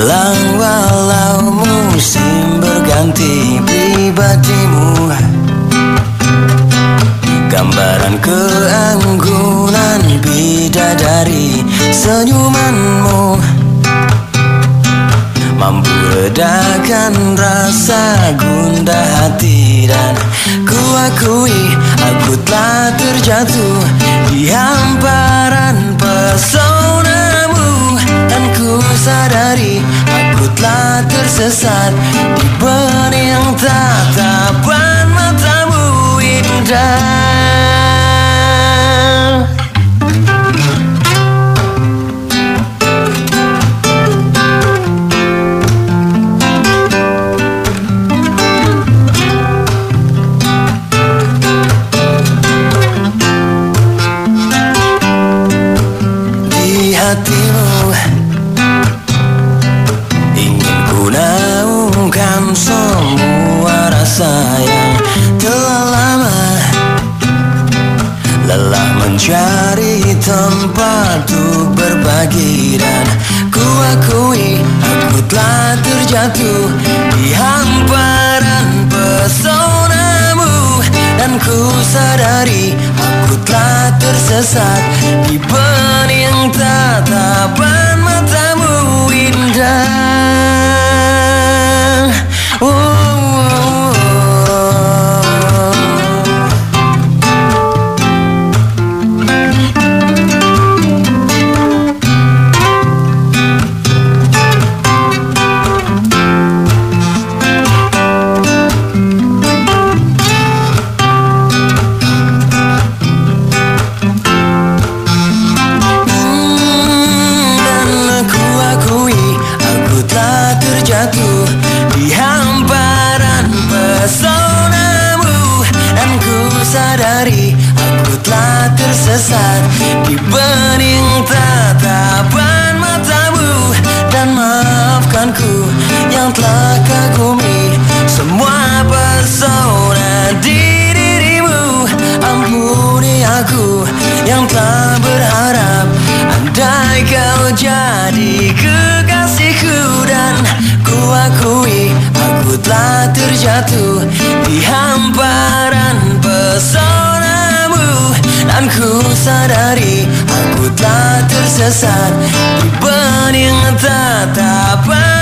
Hilang walau musim berganti pribadimu. Gambaran keanggunan bidadari senyumanmu. Mampu redakan rasa gundah hati Dan ku akui aku telah terjatuh Di hamparan ku sadari aku telah tersesat terjatuh Di hamparan pesonamu Dan ku sadari aku telah tersesat Di bening tatapan tersesat Di bening tatapan matamu Dan maafkanku yang telah kagumi Semua pesona di dirimu. Ampuni aku yang telah berharap Andai kau jadi kekasihku Dan ku akui aku telah terjatuh Di hamparan ku sadari aku telah tersesat. Di bening tatapan